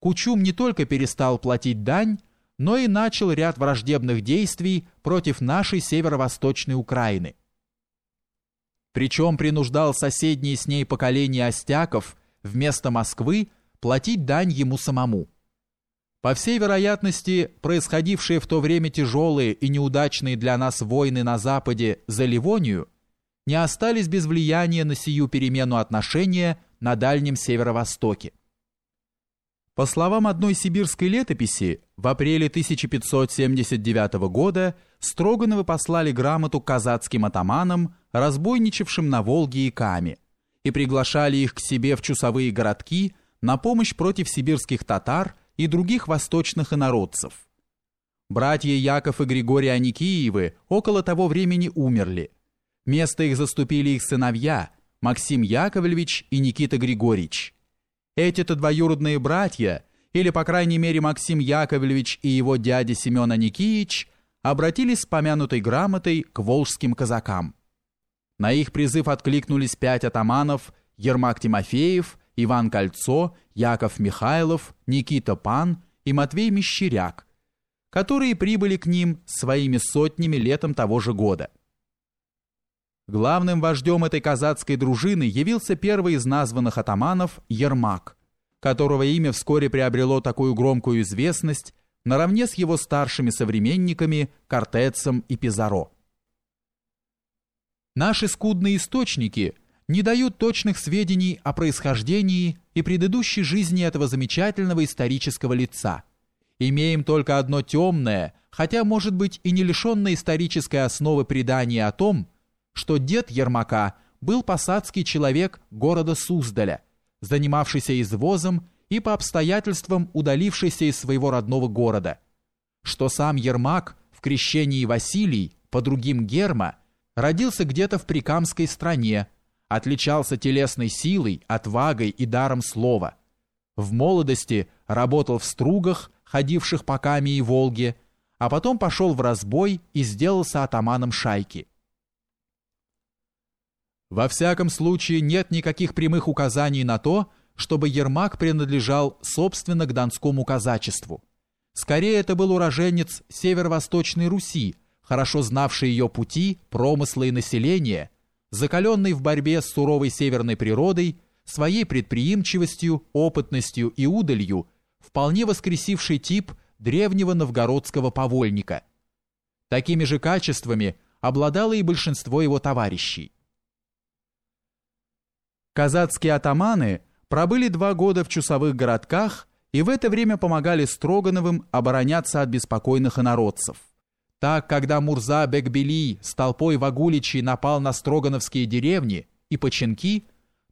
Кучум не только перестал платить дань, но и начал ряд враждебных действий против нашей северо-восточной Украины. Причем принуждал соседние с ней поколения остяков вместо Москвы платить дань ему самому. По всей вероятности, происходившие в то время тяжелые и неудачные для нас войны на Западе за Ливонию не остались без влияния на сию перемену отношения на Дальнем Северо-Востоке. По словам одной сибирской летописи, в апреле 1579 года Строгановы послали грамоту казацким атаманам, разбойничавшим на Волге и Каме, и приглашали их к себе в чусовые городки на помощь против сибирских татар и других восточных инородцев. Братья Яков и Григорий Аникиевы около того времени умерли. Место их заступили их сыновья Максим Яковлевич и Никита Григорьевич. Эти-то двоюродные братья, или, по крайней мере, Максим Яковлевич и его дядя Семен Аникиевич, обратились с помянутой грамотой к волжским казакам. На их призыв откликнулись пять атаманов Ермак Тимофеев, Иван Кольцо, Яков Михайлов, Никита Пан и Матвей Мещеряк, которые прибыли к ним своими сотнями летом того же года. Главным вождем этой казацкой дружины явился первый из названных атаманов Ермак, которого имя вскоре приобрело такую громкую известность наравне с его старшими современниками Кортецем и Пизаро. Наши скудные источники не дают точных сведений о происхождении и предыдущей жизни этого замечательного исторического лица. Имеем только одно темное, хотя, может быть, и не лишенное исторической основы предания о том, что дед Ермака был посадский человек города Суздаля, занимавшийся извозом и по обстоятельствам удалившийся из своего родного города, что сам Ермак в крещении Василий, по другим Герма, родился где-то в Прикамской стране, отличался телесной силой, отвагой и даром слова. В молодости работал в стругах, ходивших по Каме и Волге, а потом пошел в разбой и сделался атаманом шайки. Во всяком случае нет никаких прямых указаний на то, чтобы Ермак принадлежал собственно к донскому казачеству. Скорее это был уроженец северо-восточной Руси, хорошо знавший ее пути, промыслы и население, закаленный в борьбе с суровой северной природой, своей предприимчивостью, опытностью и удалью, вполне воскресивший тип древнего новгородского повольника. Такими же качествами обладало и большинство его товарищей. Казацкие атаманы пробыли два года в чусовых городках и в это время помогали Строгановым обороняться от беспокойных инородцев. Так, когда Мурза Бекбели с толпой вагуличей напал на строгановские деревни и починки,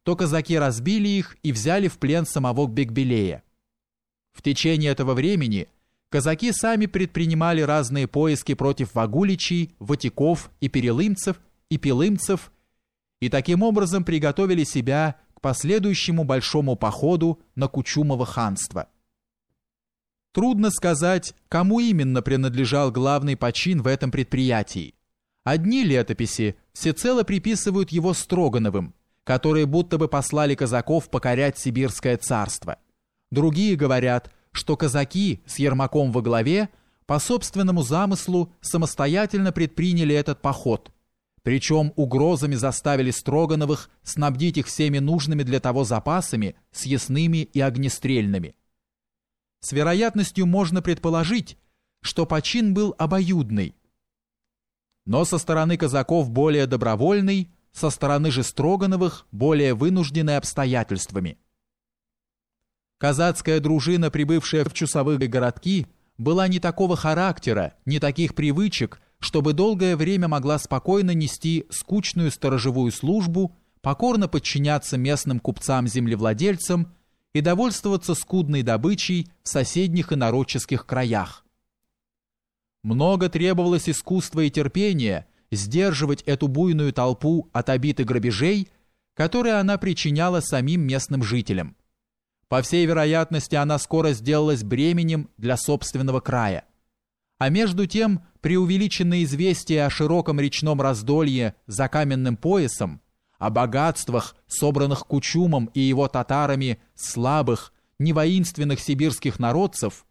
то казаки разбили их и взяли в плен самого Бекбелея. В течение этого времени казаки сами предпринимали разные поиски против вагуличей, ватиков и перелымцев и пилымцев и таким образом приготовили себя к последующему большому походу на Кучумово ханство. Трудно сказать, кому именно принадлежал главный почин в этом предприятии. Одни летописи всецело приписывают его Строгановым, которые будто бы послали казаков покорять Сибирское царство. Другие говорят, что казаки с Ермаком во главе по собственному замыслу самостоятельно предприняли этот поход – причем угрозами заставили Строгановых снабдить их всеми нужными для того запасами, съестными и огнестрельными. С вероятностью можно предположить, что почин был обоюдный, но со стороны казаков более добровольный, со стороны же Строгановых более вынужденный обстоятельствами. Казацкая дружина, прибывшая в чусовые городки, была не такого характера, не таких привычек, чтобы долгое время могла спокойно нести скучную сторожевую службу, покорно подчиняться местным купцам-землевладельцам и довольствоваться скудной добычей в соседних и народческих краях. Много требовалось искусства и терпения сдерживать эту буйную толпу от обид и грабежей, которые она причиняла самим местным жителям. По всей вероятности, она скоро сделалась бременем для собственного края. А между тем, преувеличенные известия о широком речном раздолье за каменным поясом, о богатствах, собранных Кучумом и его татарами, слабых, ни воинственных сибирских народцев